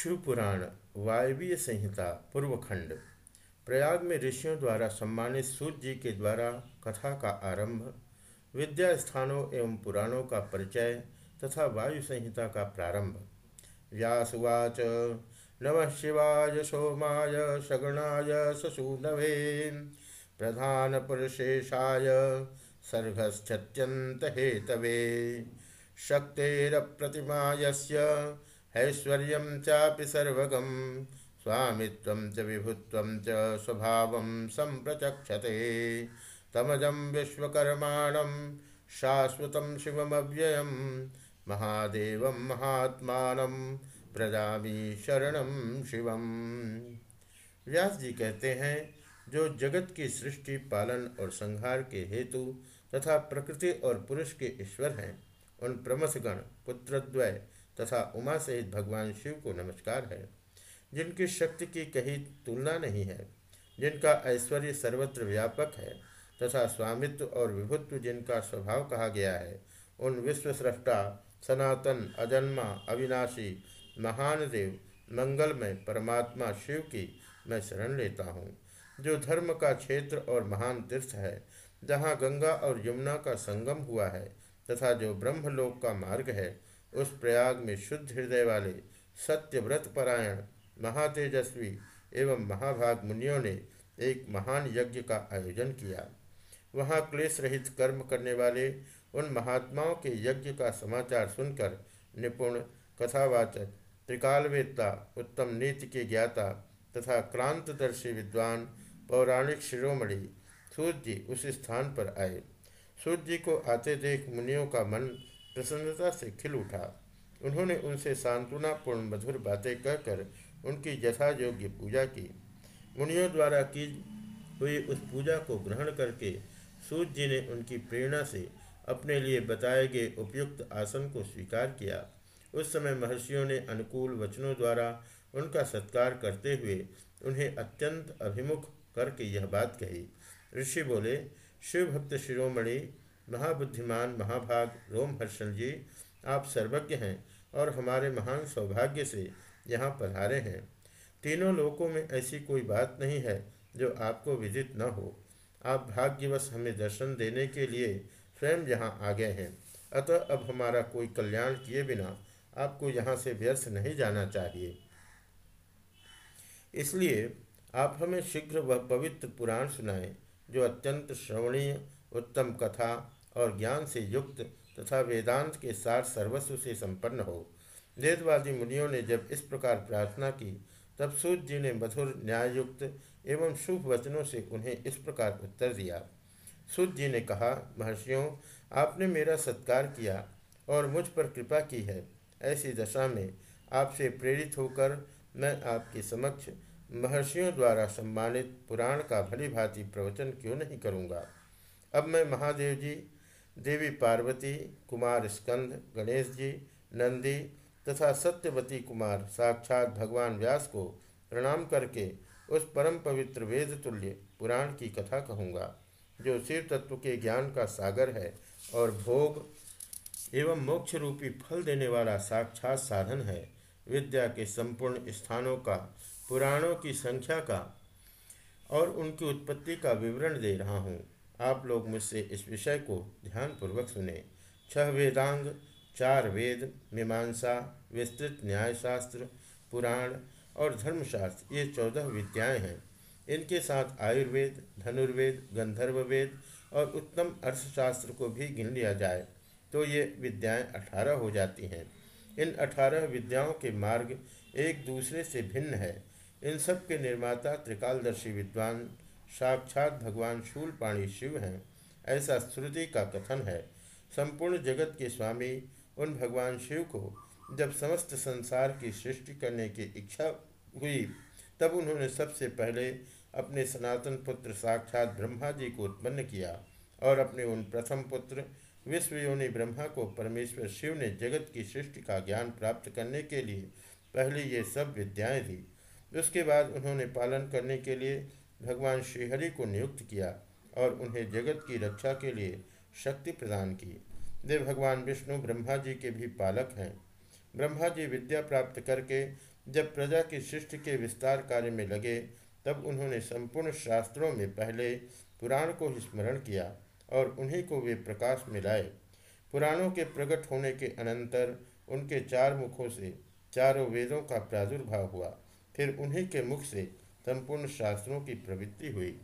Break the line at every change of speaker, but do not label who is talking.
शिवपुराण, वायवीय संहिता, पूर्वखंड। प्रयाग में ऋषियों द्वारा सम्मानित सूर्य जी के द्वारा कथा का आरंभ विद्या स्थानों एवं पुराणों का परिचय तथा वायु संहिता का प्रारंभ। व्यासुवाच, नम शिवाय, सोमाय सगुणाय ससूनवे प्रधान पुरुषेशाय सर्गश्चत्यंत हेतवे शक्तेरप्रतिमायस्य ऐश्वर्य चापि सर्वगम स्वामित्वं च विभुत्वं च स्वभावं सम्प्रचक्षते। तमजं विश्वकर्माणं, शाश्वतं शिवमव्ययं, महादेवं महात्मानं, प्रजामी शरणं शिवम। व्यास जी कहते हैं, जो जगत की सृष्टि, पालन और संहार के हेतु तथा प्रकृति और पुरुष के ईश्वर हैं, उन प्रमथगण, पुत्रद्वय तथा उमा सहित भगवान शिव को नमस्कार है। जिनकी शक्ति की कहीं तुलना नहीं है, जिनका ऐश्वर्य सर्वत्र व्यापक है तथा स्वामित्व और विभुत्व जिनका स्वभाव कहा गया है, उन विश्वसृष्टा, सनातन, अजन्मा, अविनाशी, महान देव, मंगलमय परमात्मा शिव की मैं शरण लेता हूँ, जो धर्म का क्षेत्र और महान तीर्थ है, जहाँ गंगा और यमुना का संगम हुआ है तथा जो ब्रह्मलोक का मार्ग है उस प्रयाग में शुद्ध हृदय वाले सत्य व्रत परायण, महातेजस्वी एवं महाभाग मुनियों ने एक महान यज्ञ का आयोजन किया। वहाँ क्लेश रहित कर्म करने वाले उन महात्माओं के यज्ञ का समाचार सुनकर निपुण, कथावाचक, त्रिकालवेत्ता, उत्तम नीति के ज्ञाता तथा क्रांतदर्शी विद्वान पौराणिक शिरोमणि सूर्य जी उस स्थान पर आए। सूर्य जी को आते देख मुनियों का मन प्रसन्नता से खिल उठा। उन्होंने उनसे सांत्वनापूर्ण मधुर बातें कहकर उनकी यथा योग्य पूजा की। मुनियों द्वारा की हुई उस पूजा को ग्रहण करके सूर्य जी ने उनकी प्रेरणा से अपने लिए बताए गए उपयुक्त आसन को स्वीकार किया। उस समय महर्षियों ने अनुकूल वचनों द्वारा उनका सत्कार करते हुए उन्हें अत्यंत अभिमुख करके यह बात कही। ऋषि बोले शिव भक्त शिरोमणि महाबुद्धिमान महाभाग रोमहर्षण जी, आप सर्वज्ञ हैं और हमारे महान सौभाग्य से यहाँ पधारे हैं। तीनों लोकों में ऐसी कोई बात नहीं है जो आपको विदित न हो। आप भाग्यवश हमें दर्शन देने के लिए स्वयं यहाँ आ गए हैं। अतः अब हमारा कोई कल्याण किए बिना आपको यहाँ से व्यर्थ नहीं जाना चाहिए। इसलिए आप हमें शीघ्र वह पवित्र पुराण सुनाएँ, जो अत्यंत श्रवणीय, उत्तम कथा और ज्ञान से युक्त तथा वेदांत के साथ सर्वस्व से संपन्न हो। वेदवादी मुनियों ने जब इस प्रकार प्रार्थना की, तब सूर्य जी ने मधुर न्यायुक्त एवं शुभ वचनों से उन्हें इस प्रकार उत्तर दिया। सूर्य जी ने कहा, महर्षियों, आपने मेरा सत्कार किया और मुझ पर कृपा की है। ऐसी दशा में आपसे प्रेरित होकर मैं आपके समक्ष महर्षियों द्वारा सम्मानित पुराण का भली भांति प्रवचन क्यों नहीं करूँगा? अब मैं महादेव जी देवी पार्वती, कुमार स्कंद, गणेश जी, नंदी तथा सत्यवती कुमार साक्षात भगवान व्यास को प्रणाम करके उस परम पवित्र वेद तुल्य पुराण की कथा कहूँगा, जो शिव तत्व के ज्ञान का सागर है और भोग एवं मोक्ष रूपी फल देने वाला साक्षात साधन है। विद्या के संपूर्ण स्थानों का, पुराणों की संख्या का और उनकी उत्पत्ति का विवरण दे रहा हूँ। आप लोग मुझसे इस विषय को ध्यानपूर्वक सुने। छह वेदांग, चार वेद, मीमांसा, विस्तृत न्यायशास्त्र, पुराण और धर्मशास्त्र, ये चौदह विद्याएँ हैं। इनके साथ आयुर्वेद, धनुर्वेद गंधर्व वेद और उत्तम अर्थशास्त्र को भी गिन लिया जाए तो ये विद्याएँ अठारह हो जाती हैं। इन अठारह विद्याओं के मार्ग एक दूसरे से भिन्न है। इन सब के निर्माता त्रिकालदर्शी विद्वान साक्षात भगवान शूलपाणी शिव हैं, ऐसा श्रुति का कथन है। संपूर्ण जगत के स्वामी उन भगवान शिव को जब समस्त संसार की सृष्टि करने की इच्छा हुई, तब उन्होंने सबसे पहले अपने सनातन पुत्र साक्षात ब्रह्मा जी को उत्पन्न किया और अपने उन प्रथम पुत्र विश्वयोनि ब्रह्मा को परमेश्वर शिव ने जगत की सृष्टि का ज्ञान प्राप्त करने के लिए पहले ये सब विद्याएँ दी। उसके बाद उन्होंने पालन करने के लिए भगवान श्रीहरि को नियुक्त किया और उन्हें जगत की रक्षा के लिए शक्ति प्रदान की। वे भगवान विष्णु ब्रह्मा जी के भी पालक हैं। ब्रह्मा जी विद्या प्राप्त करके जब प्रजा की सृष्टि के विस्तार कार्य में लगे, तब उन्होंने संपूर्ण शास्त्रों में पहले पुराण को स्मरण किया और उन्हीं को वे प्रकाश में लाए। पुराणों के प्रकट होने के अनंतर उनके चार मुखों से चारों वेदों का प्रादुर्भाव हुआ। फिर उन्हीं के मुख से संपूर्ण शास्त्रों की प्रवृत्ति हुई।